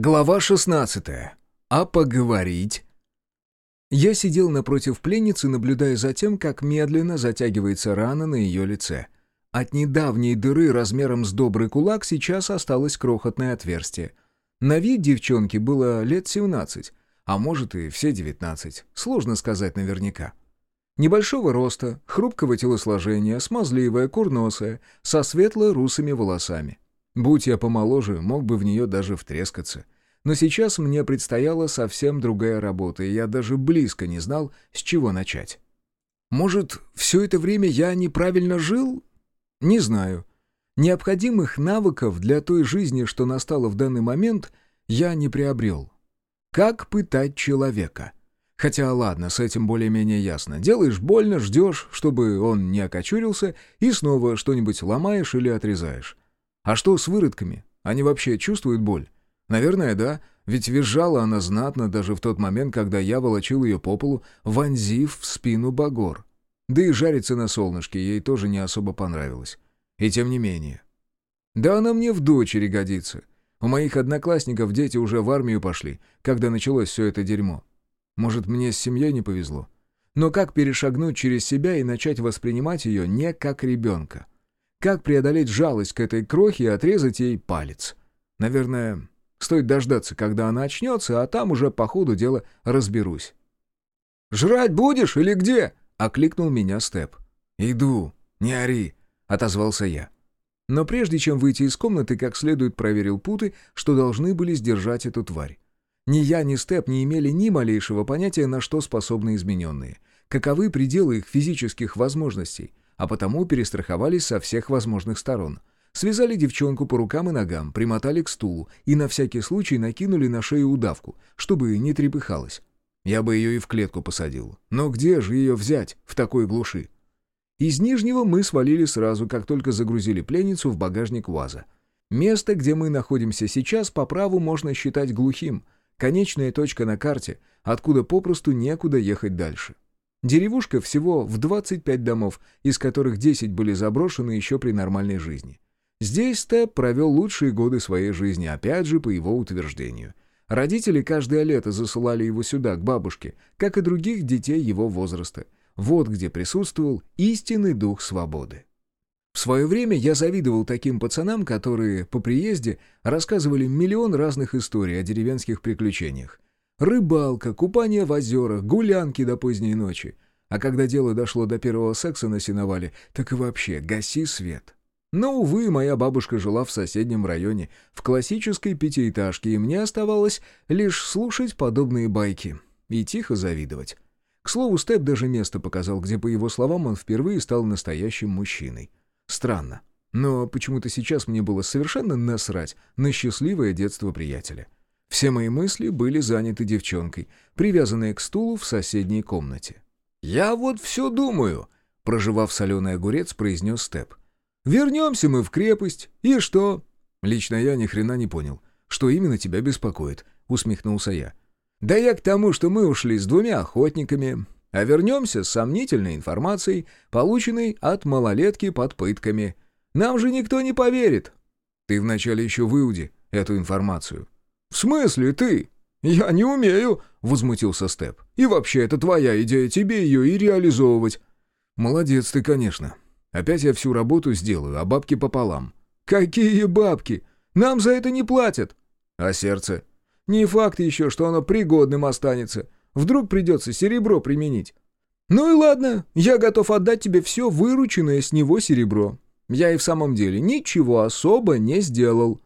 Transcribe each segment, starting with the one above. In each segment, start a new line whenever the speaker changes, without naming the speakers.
Глава 16. А поговорить? Я сидел напротив пленницы, наблюдая за тем, как медленно затягивается рана на ее лице. От недавней дыры размером с добрый кулак сейчас осталось крохотное отверстие. На вид девчонки было лет 17, а может и все 19, сложно сказать наверняка. Небольшого роста, хрупкого телосложения, смазливая, курносая, со светло-русыми волосами. Будь я помоложе, мог бы в нее даже втрескаться. Но сейчас мне предстояла совсем другая работа, и я даже близко не знал, с чего начать. Может, все это время я неправильно жил? Не знаю. Необходимых навыков для той жизни, что настала в данный момент, я не приобрел. Как пытать человека? Хотя ладно, с этим более-менее ясно. Делаешь больно, ждешь, чтобы он не окочурился, и снова что-нибудь ломаешь или отрезаешь. А что с выродками? Они вообще чувствуют боль? Наверное, да, ведь визжала она знатно даже в тот момент, когда я волочил ее по полу, вонзив в спину Багор. Да и жариться на солнышке ей тоже не особо понравилось. И тем не менее. Да она мне в дочери годится. У моих одноклассников дети уже в армию пошли, когда началось все это дерьмо. Может, мне с семьей не повезло? Но как перешагнуть через себя и начать воспринимать ее не как ребенка? Как преодолеть жалость к этой крохе и отрезать ей палец? Наверное, стоит дождаться, когда она очнется, а там уже по ходу дела разберусь. «Жрать будешь или где?» — окликнул меня Степ. «Иду, не ори», — отозвался я. Но прежде чем выйти из комнаты, как следует проверил путы, что должны были сдержать эту тварь. Ни я, ни Степ не имели ни малейшего понятия, на что способны измененные. Каковы пределы их физических возможностей — а потому перестраховались со всех возможных сторон. Связали девчонку по рукам и ногам, примотали к стулу и на всякий случай накинули на шею удавку, чтобы не трепыхалась. Я бы ее и в клетку посадил. Но где же ее взять в такой глуши? Из Нижнего мы свалили сразу, как только загрузили пленницу в багажник УАЗа. Место, где мы находимся сейчас, по праву можно считать глухим. Конечная точка на карте, откуда попросту некуда ехать дальше. Деревушка всего в 25 домов, из которых 10 были заброшены еще при нормальной жизни. Здесь Степ провел лучшие годы своей жизни, опять же, по его утверждению. Родители каждое лето засылали его сюда, к бабушке, как и других детей его возраста. Вот где присутствовал истинный дух свободы. В свое время я завидовал таким пацанам, которые по приезде рассказывали миллион разных историй о деревенских приключениях. Рыбалка, купание в озерах, гулянки до поздней ночи. А когда дело дошло до первого секса на сеновале, так и вообще гаси свет. Но, увы, моя бабушка жила в соседнем районе, в классической пятиэтажке, и мне оставалось лишь слушать подобные байки и тихо завидовать. К слову, Степ даже место показал, где, по его словам, он впервые стал настоящим мужчиной. Странно. Но почему-то сейчас мне было совершенно насрать на счастливое детство приятеля. Все мои мысли были заняты девчонкой, привязанной к стулу в соседней комнате. «Я вот все думаю», — проживав соленый огурец, произнес Степ. «Вернемся мы в крепость, и что?» «Лично я ни хрена не понял. Что именно тебя беспокоит?» — усмехнулся я. «Да я к тому, что мы ушли с двумя охотниками, а вернемся с сомнительной информацией, полученной от малолетки под пытками. Нам же никто не поверит». «Ты вначале еще выуди эту информацию», «В смысле ты?» «Я не умею», — возмутился Степ. «И вообще, это твоя идея, тебе ее и реализовывать». «Молодец ты, конечно. Опять я всю работу сделаю, а бабки пополам». «Какие бабки? Нам за это не платят». «А сердце?» «Не факт еще, что оно пригодным останется. Вдруг придется серебро применить». «Ну и ладно, я готов отдать тебе все вырученное с него серебро. Я и в самом деле ничего особо не сделал».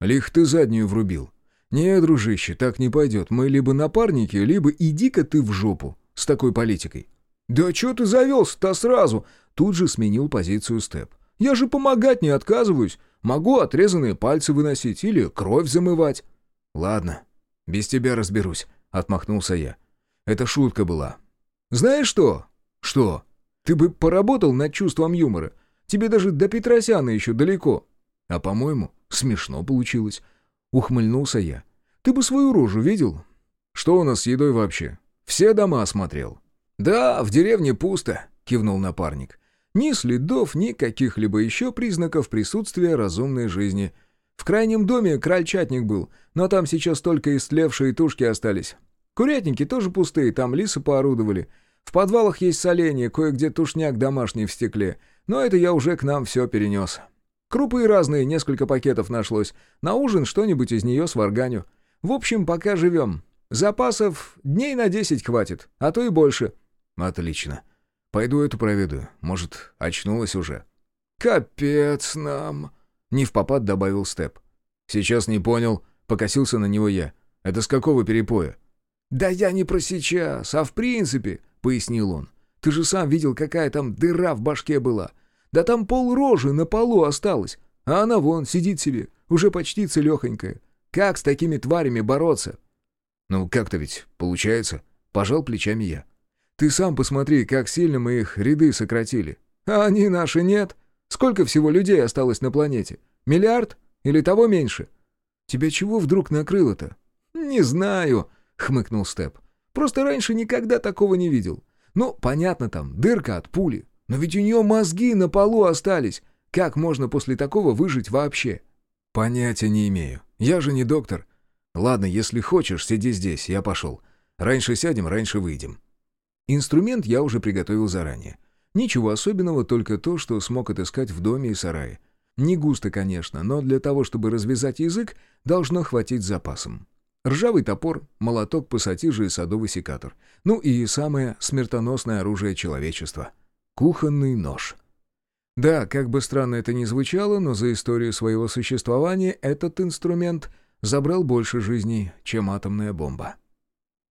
«Лих ты заднюю врубил», «Не, дружище, так не пойдет. Мы либо напарники, либо иди-ка ты в жопу с такой политикой». «Да чё ты завелся-то сразу?» Тут же сменил позицию Степ. «Я же помогать не отказываюсь. Могу отрезанные пальцы выносить или кровь замывать». «Ладно, без тебя разберусь», — отмахнулся я. «Это шутка была». «Знаешь что?» «Что?» «Ты бы поработал над чувством юмора. Тебе даже до Петросяна еще далеко». «А по-моему, смешно получилось. Ухмыльнулся я. «Ты бы свою рожу видел?» «Что у нас с едой вообще? Все дома осмотрел». «Да, в деревне пусто», — кивнул напарник. «Ни следов, ни каких-либо еще признаков присутствия разумной жизни. В крайнем доме крольчатник был, но там сейчас только истлевшие тушки остались. Курятники тоже пустые, там лисы поорудовали. В подвалах есть соленье, кое-где тушняк домашний в стекле. Но это я уже к нам все перенес. Крупы разные, несколько пакетов нашлось. На ужин что-нибудь из нее сварганю. В общем, пока живем. Запасов дней на десять хватит, а то и больше. Отлично. Пойду эту проведу. Может, очнулась уже. Капец нам. Не в попад добавил Степ. Сейчас не понял. Покосился на него я. Это с какого перепоя? «Да я не про сейчас, а в принципе», — пояснил он. «Ты же сам видел, какая там дыра в башке была. Да там пол рожи на полу осталось, а она вон сидит себе, уже почти целехонькая. Как с такими тварями бороться?» «Ну, как-то ведь получается», — пожал плечами я. «Ты сам посмотри, как сильно мы их ряды сократили. А они наши нет. Сколько всего людей осталось на планете? Миллиард? Или того меньше? Тебя чего вдруг накрыло-то?» «Не знаю», — хмыкнул Степ. «Просто раньше никогда такого не видел. Ну, понятно там, дырка от пули. Но ведь у нее мозги на полу остались. Как можно после такого выжить вообще?» «Понятия не имею. Я же не доктор. Ладно, если хочешь, сиди здесь, я пошел. Раньше сядем, раньше выйдем». Инструмент я уже приготовил заранее. Ничего особенного, только то, что смог отыскать в доме и сарае. Не густо, конечно, но для того, чтобы развязать язык, должно хватить запасом. Ржавый топор, молоток, пассатижи и садовый секатор. Ну и самое смертоносное оружие человечества — кухонный нож. Да, как бы странно это ни звучало, но за историю своего существования этот инструмент забрал больше жизней, чем атомная бомба.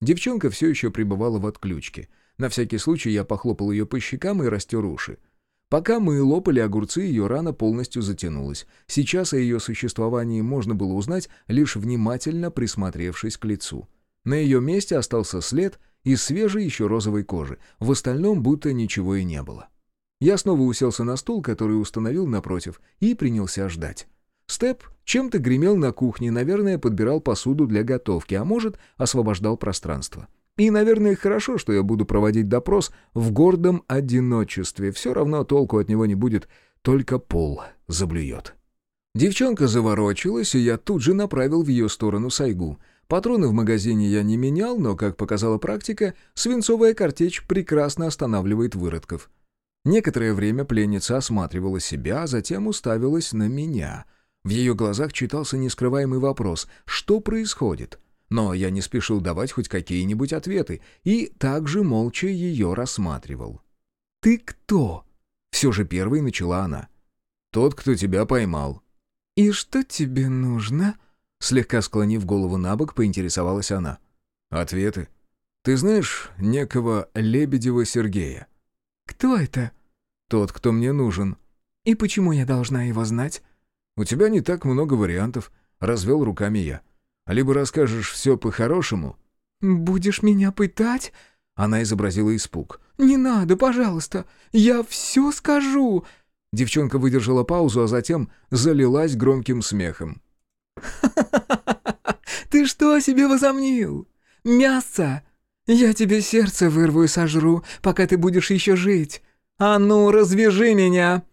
Девчонка все еще пребывала в отключке. На всякий случай я похлопал ее по щекам и растер уши. Пока мы лопали огурцы, ее рана полностью затянулась. Сейчас о ее существовании можно было узнать, лишь внимательно присмотревшись к лицу. На ее месте остался след из свежей еще розовой кожи. В остальном будто ничего и не было. Я снова уселся на стул, который установил напротив, и принялся ждать. Степ чем-то гремел на кухне, наверное, подбирал посуду для готовки, а может, освобождал пространство. И, наверное, хорошо, что я буду проводить допрос в гордом одиночестве. Все равно толку от него не будет, только пол заблюет. Девчонка заворочилась, и я тут же направил в ее сторону сайгу. Патроны в магазине я не менял, но, как показала практика, свинцовая картечь прекрасно останавливает выродков. Некоторое время пленница осматривала себя, а затем уставилась на меня. В ее глазах читался нескрываемый вопрос «Что происходит?» Но я не спешил давать хоть какие-нибудь ответы и также молча ее рассматривал. «Ты кто?» — все же первой начала она. «Тот, кто тебя поймал». «И что тебе нужно?» Слегка склонив голову на бок, поинтересовалась она. «Ответы. Ты знаешь некого Лебедева Сергея?» «Кто это?» «Тот, кто мне нужен». «И почему я должна его знать?» «У тебя не так много вариантов», — развел руками я. Либо расскажешь все по-хорошему...» «Будешь меня пытать?» Она изобразила испуг. «Не надо, пожалуйста, я все скажу!» Девчонка выдержала паузу, а затем залилась громким смехом. Ты что себе возомнил? Мясо! Я тебе сердце вырву и сожру, пока ты будешь еще жить. А ну, развяжи меня!»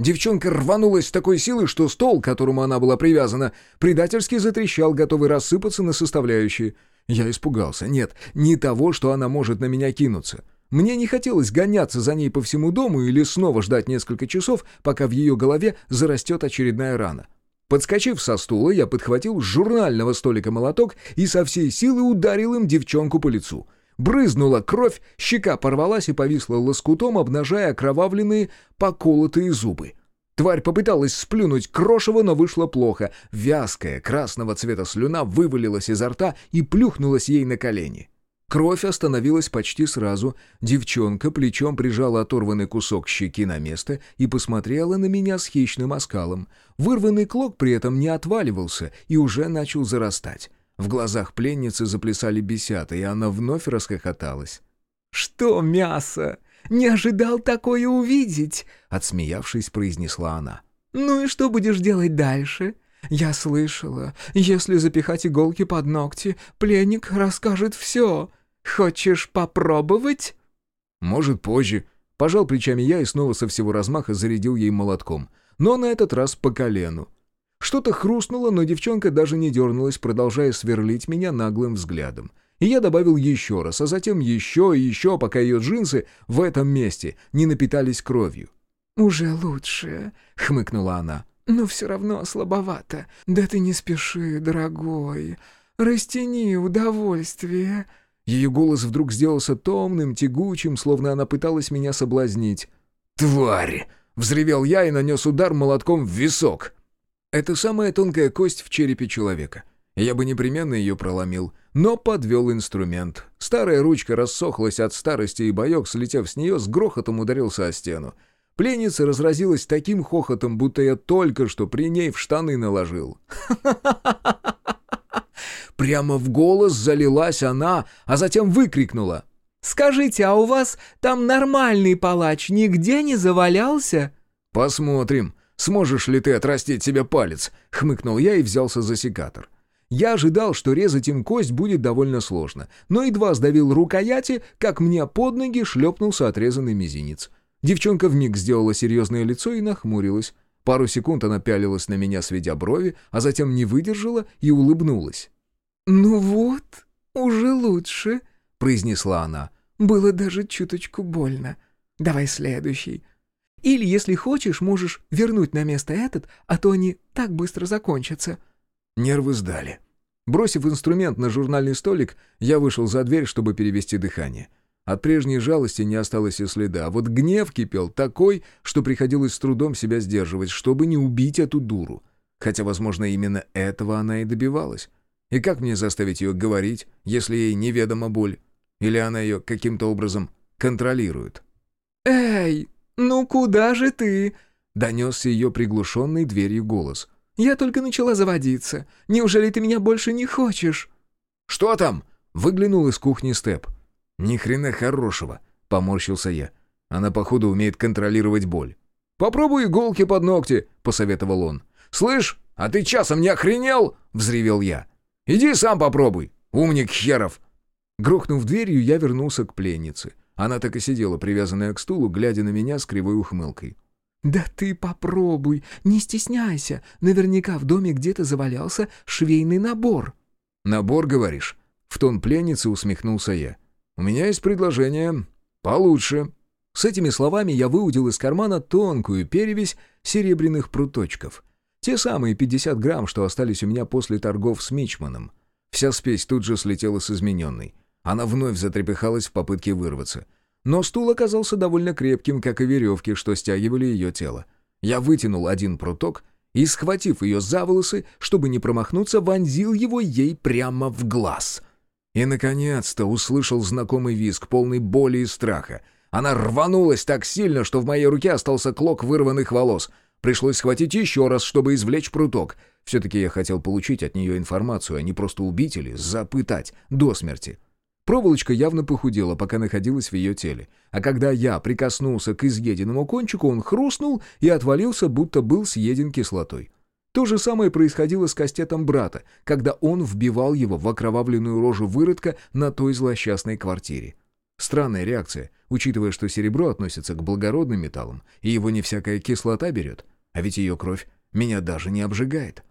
Девчонка рванулась с такой силой, что стол, к которому она была привязана, предательски затрещал, готовый рассыпаться на составляющие. Я испугался. Нет, не того, что она может на меня кинуться. Мне не хотелось гоняться за ней по всему дому или снова ждать несколько часов, пока в ее голове зарастет очередная рана. Подскочив со стула, я подхватил с журнального столика молоток и со всей силы ударил им девчонку по лицу — Брызнула кровь, щека порвалась и повисла лоскутом, обнажая окровавленные, поколотые зубы. Тварь попыталась сплюнуть крошево, но вышло плохо. Вязкая, красного цвета слюна вывалилась изо рта и плюхнулась ей на колени. Кровь остановилась почти сразу. Девчонка плечом прижала оторванный кусок щеки на место и посмотрела на меня с хищным оскалом. Вырванный клок при этом не отваливался и уже начал зарастать. В глазах пленницы заплясали бесята, и она вновь расхохоталась. «Что мясо? Не ожидал такое увидеть!» Отсмеявшись, произнесла она. «Ну и что будешь делать дальше?» «Я слышала, если запихать иголки под ногти, пленник расскажет все. Хочешь попробовать?» «Может, позже». Пожал плечами я и снова со всего размаха зарядил ей молотком. Но на этот раз по колену. Что-то хрустнуло, но девчонка даже не дернулась, продолжая сверлить меня наглым взглядом. И я добавил еще раз, а затем еще и еще, пока ее джинсы в этом месте не напитались кровью.
«Уже лучше», — хмыкнула она. «Но все равно слабовато. Да ты не спеши, дорогой. Растяни удовольствие».
Ее голос вдруг сделался томным, тягучим, словно она пыталась меня соблазнить. «Тварь!» — взревел я и нанес удар молотком в висок. Это самая тонкая кость в черепе человека. Я бы непременно ее проломил, но подвел инструмент. Старая ручка рассохлась от старости, и боек, слетев с нее, с грохотом ударился о стену. Пленница разразилась таким хохотом, будто я только что при ней в штаны наложил. Прямо в голос залилась она, а затем выкрикнула.
«Скажите, а у вас там нормальный палач нигде не завалялся?»
«Посмотрим, сможешь ли ты отрастить себе палец», — хмыкнул я и взялся за секатор. Я ожидал, что резать им кость будет довольно сложно, но едва сдавил рукояти, как мне под ноги шлепнулся отрезанный мизинец. Девчонка вмиг сделала серьезное лицо и нахмурилась. Пару секунд она пялилась на меня, сведя брови, а затем не выдержала и улыбнулась.
«Ну вот, уже лучше», — произнесла она. «Было даже чуточку больно. Давай следующий. Или, если хочешь, можешь вернуть на место этот, а то они так быстро закончатся».
Нервы сдали. Бросив инструмент на журнальный столик, я вышел за дверь, чтобы перевести дыхание. От прежней жалости не осталось и следа, а вот гнев кипел такой, что приходилось с трудом себя сдерживать, чтобы не убить эту дуру. Хотя, возможно, именно этого она и добивалась. И как мне заставить ее говорить, если ей неведома боль? Или она ее каким-то образом контролирует?
«Эй, ну куда же ты?»
— донесся ее приглушенный дверью голос.
«Я только начала заводиться. Неужели ты меня больше не хочешь?»
«Что там?» — выглянул из кухни Степ. «Ни хрена хорошего», — поморщился я. «Она, походу, умеет контролировать боль». «Попробуй иголки под ногти», — посоветовал он. «Слышь, а ты часом не охренел?» — взревел я. «Иди сам попробуй, умник херов!» Грохнув дверью, я вернулся к пленнице. Она так и сидела, привязанная к стулу, глядя на меня с кривой ухмылкой.
«Да ты попробуй, не стесняйся. Наверняка в доме где-то завалялся швейный набор».
«Набор, говоришь?» В тон пленницы усмехнулся я. «У меня есть предложение получше». С этими словами я выудил из кармана тонкую перевесь серебряных пруточков. Те самые 50 грамм, что остались у меня после торгов с Мичманом. Вся спесь тут же слетела с измененной. Она вновь затрепыхалась в попытке вырваться. Но стул оказался довольно крепким, как и веревки, что стягивали ее тело. Я вытянул один пруток и, схватив ее за волосы, чтобы не промахнуться, вонзил его ей прямо в глаз — и, наконец-то, услышал знакомый визг, полный боли и страха. Она рванулась так сильно, что в моей руке остался клок вырванных волос. Пришлось схватить еще раз, чтобы извлечь пруток. Все-таки я хотел получить от нее информацию, а не просто убить или запытать до смерти. Проволочка явно похудела, пока находилась в ее теле. А когда я прикоснулся к изъеденному кончику, он хрустнул и отвалился, будто был съеден кислотой. То же самое происходило с кастетом брата, когда он вбивал его в окровавленную рожу выродка на той злосчастной квартире. Странная реакция, учитывая, что серебро относится к благородным металлам, и его не всякая кислота берет, а ведь ее кровь меня даже не обжигает.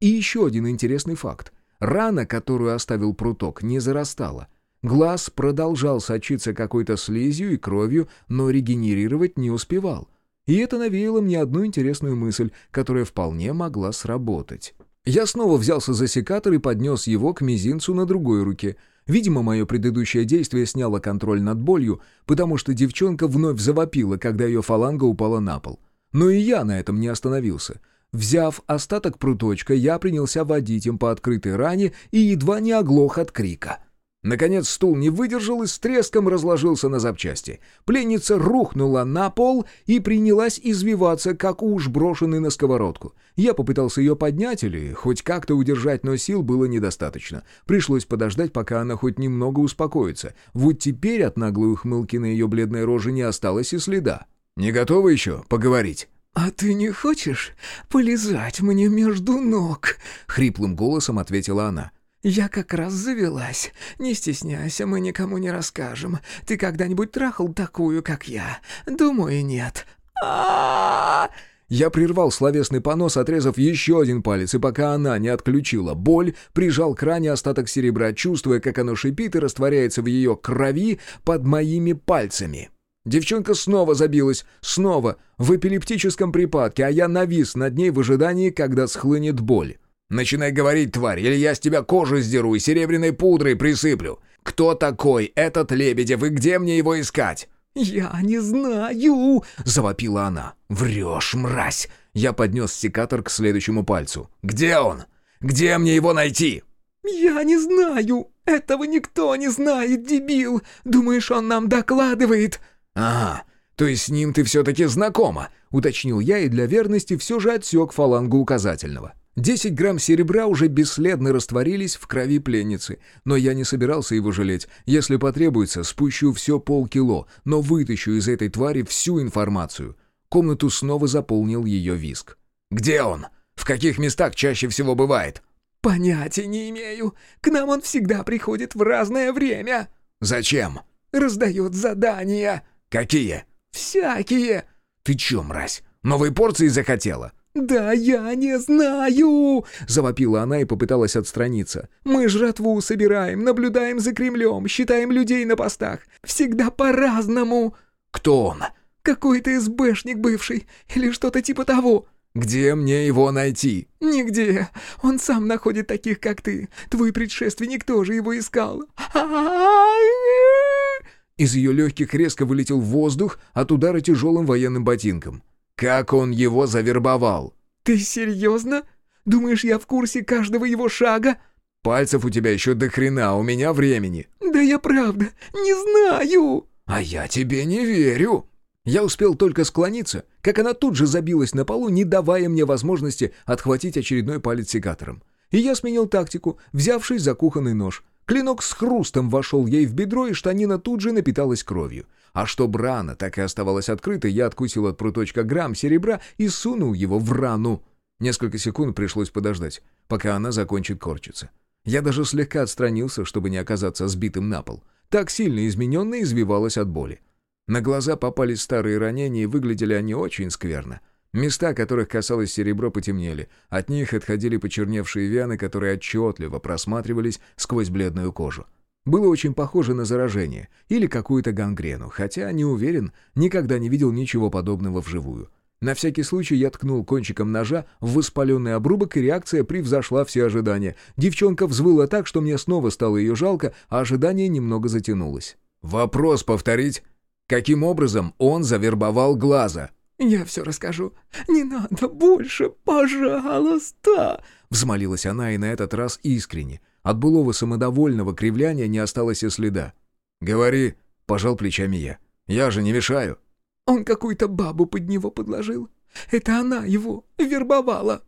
И еще один интересный факт. Рана, которую оставил пруток, не зарастала. Глаз продолжал сочиться какой-то слизью и кровью, но регенерировать не успевал. И это навеяло мне одну интересную мысль, которая вполне могла сработать. Я снова взялся за секатор и поднес его к мизинцу на другой руке. Видимо, мое предыдущее действие сняло контроль над болью, потому что девчонка вновь завопила, когда ее фаланга упала на пол. Но и я на этом не остановился. Взяв остаток пруточка, я принялся водить им по открытой ране и едва не оглох от крика. Наконец стул не выдержал и с треском разложился на запчасти. Пленница рухнула на пол и принялась извиваться, как уж брошенный на сковородку. Я попытался ее поднять или хоть как-то удержать, но сил было недостаточно. Пришлось подождать, пока она хоть немного успокоится. Вот теперь от наглой ухмылки на ее бледной роже не осталось и следа. «Не готова еще поговорить?»
«А ты не хочешь полезать мне между ног?» — хриплым голосом ответила она. «Я как раз завелась. Не стесняйся, мы никому не расскажем. Ты когда-нибудь трахал такую, как я? Думаю, нет. а
Я прервал словесный понос, отрезав еще один палец, и пока она не отключила боль, прижал к ране остаток серебра, чувствуя, как оно шипит и растворяется в ее крови под моими пальцами. Девчонка снова забилась, снова, в эпилептическом припадке, а я навис над ней в ожидании, когда схлынет боль. «Начинай говорить, тварь, или я с тебя кожу сдеру и серебряной пудрой присыплю. Кто такой этот Лебедев и где мне его искать?»
«Я не знаю!»
— завопила она. «Врешь, мразь!» Я поднес секатор к следующему пальцу. «Где он? Где мне его найти?»
«Я не знаю! Этого никто не знает, дебил! Думаешь, он нам докладывает?»
«Ага, то есть с ним ты все-таки знакома?» — уточнил я и для верности все же отсек фалангу указательного. Десять грамм серебра уже бесследно растворились в крови пленницы, но я не собирался его жалеть. Если потребуется, спущу все полкило, но вытащу из этой твари всю информацию. Комнату снова заполнил ее виск. «Где он? В каких местах чаще всего бывает?»
«Понятия не имею. К нам он всегда приходит в разное время».
«Зачем?»
«Раздает задания».
«Какие?»
«Всякие».
«Ты че, мразь, новые порции захотела?»
«Да я не знаю!» — завопила она и попыталась отстраниться. «Мы жратву собираем, наблюдаем за Кремлем, считаем людей на постах. Всегда по-разному!»
«Кто он?»
«Какой-то СБшник бывший, или что-то типа того».
«Где мне его найти?»
«Нигде. Он сам находит таких, как ты. Твой предшественник тоже его искал».
Из ее легких резко вылетел воздух от удара тяжелым военным ботинком. Как он его завербовал?
Ты серьезно? Думаешь, я в курсе каждого его шага?
Пальцев у тебя еще до хрена, у меня времени.
Да я правда не знаю.
А я тебе не верю. Я успел только склониться, как она тут же забилась на полу, не давая мне возможности отхватить очередной палец секатором. И я сменил тактику, взявшись за кухонный нож. Клинок с хрустом вошел ей в бедро, и штанина тут же напиталась кровью. А чтоб рана так и оставалась открытой, я откусил от пруточка грамм серебра и сунул его в рану. Несколько секунд пришлось подождать, пока она закончит корчиться. Я даже слегка отстранился, чтобы не оказаться сбитым на пол. Так сильно измененно извивалась от боли. На глаза попались старые ранения, и выглядели они очень скверно. Места, которых касалось серебро, потемнели. От них отходили почерневшие вены, которые отчетливо просматривались сквозь бледную кожу. Было очень похоже на заражение или какую-то гангрену, хотя, не уверен, никогда не видел ничего подобного вживую. На всякий случай я ткнул кончиком ножа в воспаленный обрубок, и реакция превзошла все ожидания. Девчонка взвыла так, что мне снова стало ее жалко, а ожидание немного затянулось. «Вопрос повторить. Каким образом он завербовал глаза?»
«Я все расскажу. Не надо больше, пожалуйста!»
Взмолилась она и на этот раз искренне. От былого самодовольного кривляния не осталось и следа. «Говори», — пожал плечами я. «Я же не мешаю».
«Он какую-то бабу под него подложил. Это она его вербовала».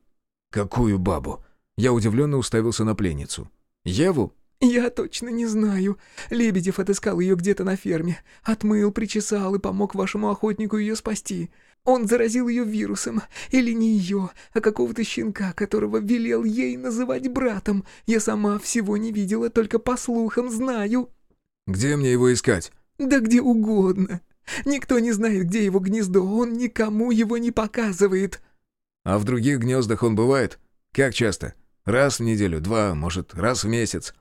«Какую бабу?» Я удивленно уставился на пленницу. «Еву?»
«Я точно не знаю. Лебедев отыскал ее где-то на ферме. Отмыл, причесал и помог вашему охотнику ее спасти. Он заразил ее вирусом. Или не ее, а какого-то щенка, которого велел ей называть братом. Я сама всего не видела, только по слухам знаю».
«Где мне его искать?»
«Да где угодно. Никто не знает, где его гнездо. Он никому его не показывает».
«А в других гнездах он бывает? Как часто? Раз в неделю, два, может, раз в месяц?»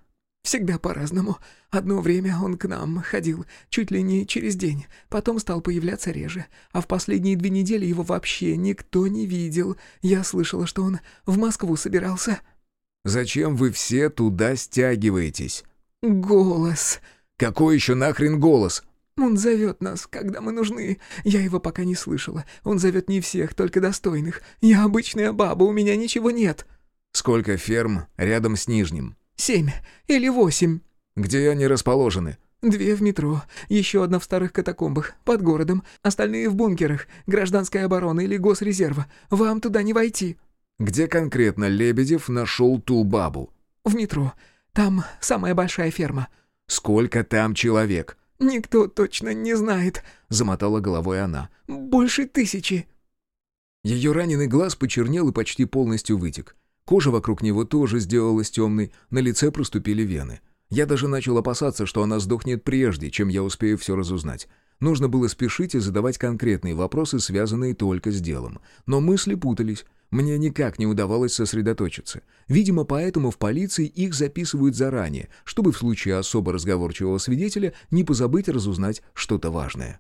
Всегда по-разному. Одно время он к нам ходил, чуть ли не через день, потом стал появляться реже, а в последние две недели его вообще никто не видел. Я слышала, что он в Москву собирался».
«Зачем вы все туда стягиваетесь?»
«Голос».
«Какой еще нахрен голос?»
«Он зовет нас, когда мы нужны. Я его пока не слышала. Он зовет не всех, только достойных. Я обычная баба, у меня ничего нет».
«Сколько ферм рядом с Нижним?»
«Семь или восемь».
«Где они расположены?»
«Две в метро, еще одна в старых катакомбах, под городом, остальные в бункерах, гражданская оборона или госрезерва. Вам туда не войти».
«Где конкретно Лебедев нашел ту бабу?»
«В метро. Там самая большая ферма».
«Сколько там человек?»
«Никто точно не знает», —
замотала головой она.
«Больше тысячи».
Ее раненый глаз почернел и почти полностью вытек. Кожа вокруг него тоже сделалась темной, на лице проступили вены. Я даже начал опасаться, что она сдохнет прежде, чем я успею все разузнать. Нужно было спешить и задавать конкретные вопросы, связанные только с делом. Но мысли путались. Мне никак не удавалось сосредоточиться. Видимо, поэтому в полиции их записывают заранее, чтобы в случае особо разговорчивого свидетеля не позабыть разузнать что-то важное.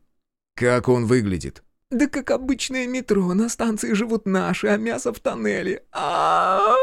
«Как он выглядит?»
«Да как обычное метро, на станции живут наши, а мясо в тоннеле. а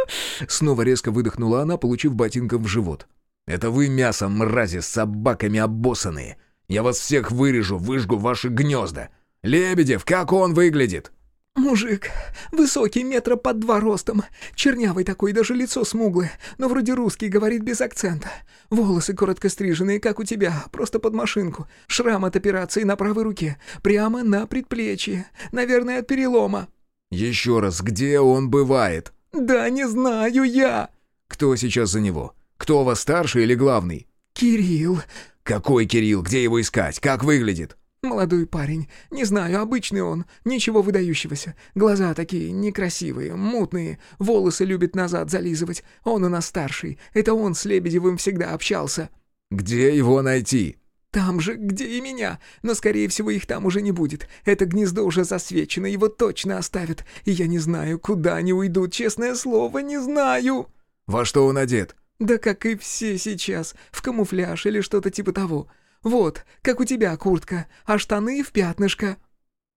Снова резко выдохнула она, получив ботинком в живот. «Это вы мясо, мрази, с собаками обоссанные. Я вас всех вырежу, выжгу ваши гнезда. Лебедев, как он выглядит?»
«Мужик, высокий, метра под два ростом, чернявый такой, даже лицо смуглое, но вроде русский, говорит без акцента. Волосы коротко стриженные, как у тебя, просто под машинку. Шрам от операции на правой руке, прямо на предплечье, наверное, от перелома».
«Еще раз, где он бывает?»
«Да не знаю я».
«Кто сейчас за него? Кто у вас старший или главный?»
«Кирилл».
«Какой Кирилл? Где его искать? Как выглядит?»
«Молодой парень. Не знаю, обычный он. Ничего выдающегося. Глаза такие некрасивые, мутные. Волосы любит назад зализывать. Он у нас старший. Это он с Лебедевым всегда общался».
«Где его найти?»
«Там же, где и меня. Но, скорее всего, их там уже не будет. Это гнездо уже засвечено, его точно оставят. И я не знаю, куда они уйдут, честное слово, не знаю».
«Во что он одет?»
«Да как и все сейчас. В камуфляж или что-то типа того. Вот, как у тебя куртка, а штаны в пятнышко».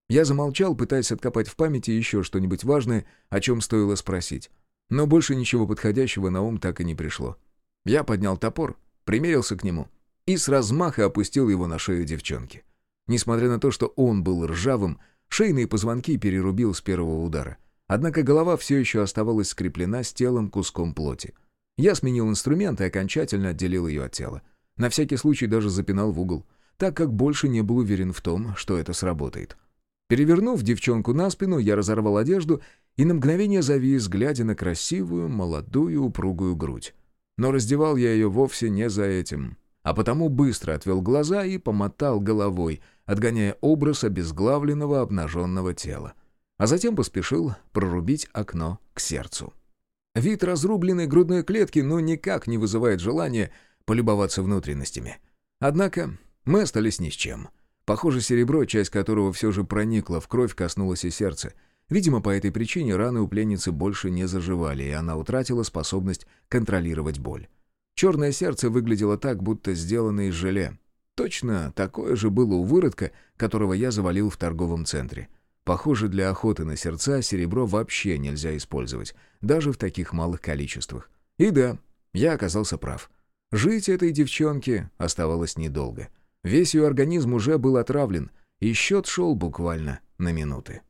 Я замолчал, пытаясь откопать в памяти еще что-нибудь важное, о чем стоило спросить. Но больше ничего подходящего на ум так и не пришло. Я поднял топор, примерился к нему и с размаха опустил его на шею девчонки. Несмотря на то, что он был ржавым, шейные позвонки перерубил с первого удара. Однако голова все еще оставалась скреплена с телом куском плоти. Я сменил инструмент и окончательно отделил ее от тела. На всякий случай даже запинал в угол, так как больше не был уверен в том, что это сработает. Перевернув девчонку на спину, я разорвал одежду и на мгновение завис, глядя на красивую, молодую, упругую грудь. Но раздевал я ее вовсе не за этим, а потому быстро отвел глаза и помотал головой, отгоняя образ обезглавленного обнаженного тела. А затем поспешил прорубить окно к сердцу. Вид разрубленной грудной клетки ну никак не вызывает желания полюбоваться внутренностями. Однако мы остались ни с чем. Похоже, серебро, часть которого все же проникла в кровь, коснулось и сердца. Видимо, по этой причине раны у пленницы больше не заживали, и она утратила способность контролировать боль. Черное сердце выглядело так, будто сделано из желе. Точно такое же было у выродка, которого я завалил в торговом центре. Похоже, для охоты на сердца серебро вообще нельзя использовать, даже в таких малых количествах. И да, я оказался прав. Жить этой девчонке оставалось недолго. Весь ее организм уже был отравлен, и счет шел буквально на минуты.